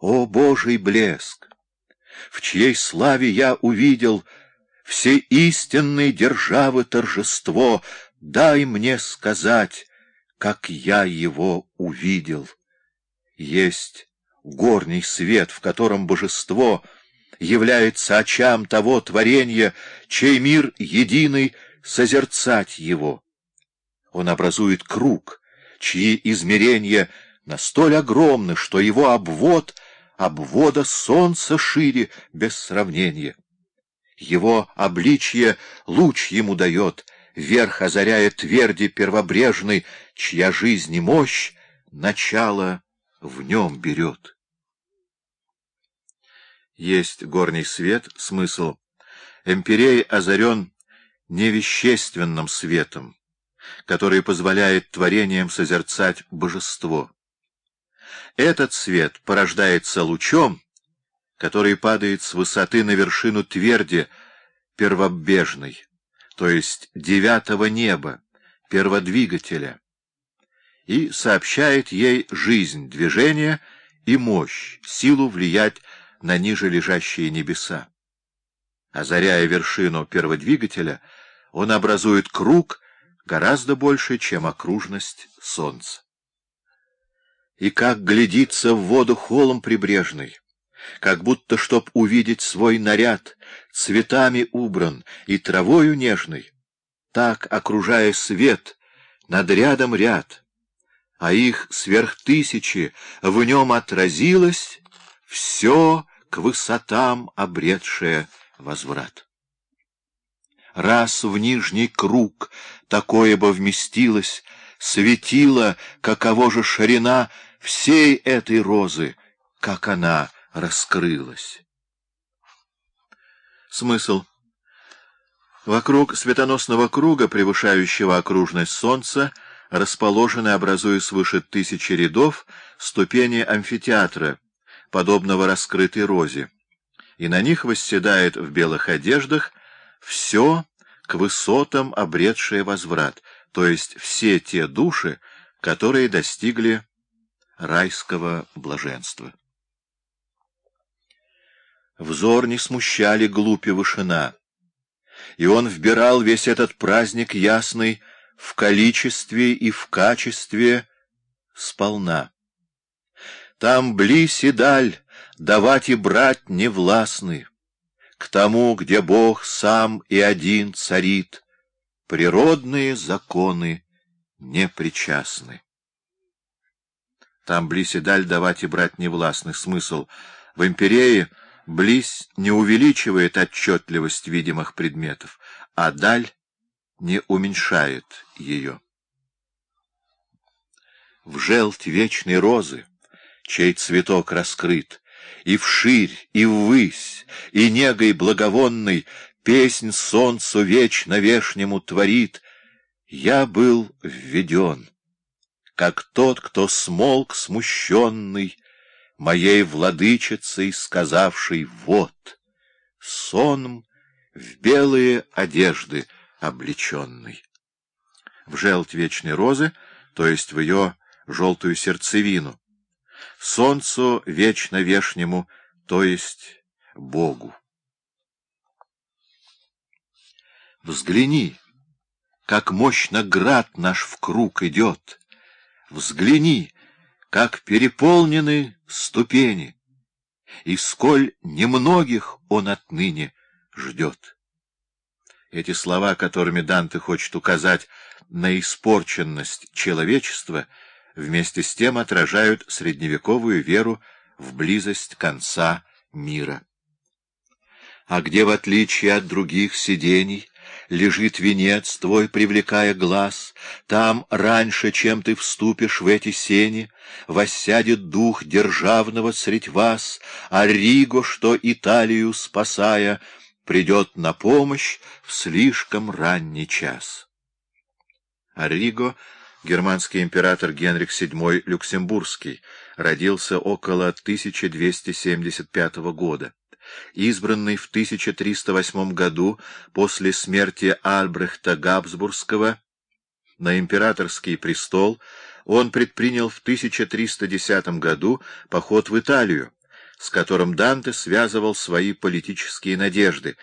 О, Божий блеск! В чьей славе я увидел Всей истинной державы торжество, Дай мне сказать, как я его увидел. Есть горний свет, в котором божество является очам того творения, чей мир единый созерцать его. Он образует круг, чьи измерения настоль огромны, что его обвод обвода солнца шире без сравнения. Его обличье луч ему дает, верх озаряя тверди первобрежной, чья жизнь и мощь начало в нем берет. Есть горний свет, смысл. Эмпирей озарен невещественным светом, который позволяет творениям созерцать божество. Этот свет порождается лучом, который падает с высоты на вершину тверди первобежной, то есть девятого неба, перводвигателя, и сообщает ей жизнь, движение и мощь, силу влиять на ниже лежащие небеса. Озаряя вершину перводвигателя, он образует круг гораздо больше, чем окружность Солнца. И как глядится в воду холм прибрежный, как будто, чтоб увидеть свой наряд, цветами убран и травою нежной, так, окружая свет, над рядом ряд, а их сверх тысячи в нем отразилось все к высотам обретшее возврат. Раз в нижний круг такое бы вместилось, светило, каково же ширина всей этой розы, как она раскрылась. Смысл. Вокруг светоносного круга, превышающего окружность Солнца, расположены, образуя свыше тысячи рядов, ступени амфитеатра, подобного раскрытой розе, и на них восседает в белых одеждах все к высотам обретшее возврат, то есть все те души, которые достигли райского блаженства. Взор не смущали глупи вышина, и он вбирал весь этот праздник ясный в количестве и в качестве сполна. Там близь и даль, давать и брать не властны, к тому, где Бог сам и один царит, природные законы не причастны. Там близь и даль давать и брать не властный смысл. В империи близь не увеличивает отчетливость видимых предметов, а даль не уменьшает ее. В желть вечной розы чей цветок раскрыт, и вширь, и ввысь, и негой благовонной песнь солнцу вечно вешнему творит, я был введен, как тот, кто смолк смущенный, моей владычицей, сказавшей «вот», сонм в белые одежды облеченный. В желть вечной розы, то есть в ее желтую сердцевину, солнцу вечно вешнему, то есть Богу. Взгляни, как мощно град наш в круг идет. Взгляни, как переполнены ступени, и сколь немногих он отныне ждет. Эти слова, которыми Данте хочет указать на испорченность человечества — вместе с тем отражают средневековую веру в близость конца мира. А где, в отличие от других сидений, лежит венец твой, привлекая глаз, там, раньше, чем ты вступишь в эти сени, воссядет дух державного средь вас, а Риго, что Италию спасая, придет на помощь в слишком ранний час. Ариго — германский император Генрих VII Люксембургский, родился около 1275 года. Избранный в 1308 году после смерти Альбрехта Габсбургского на императорский престол, он предпринял в 1310 году поход в Италию, с которым Данте связывал свои политические надежды,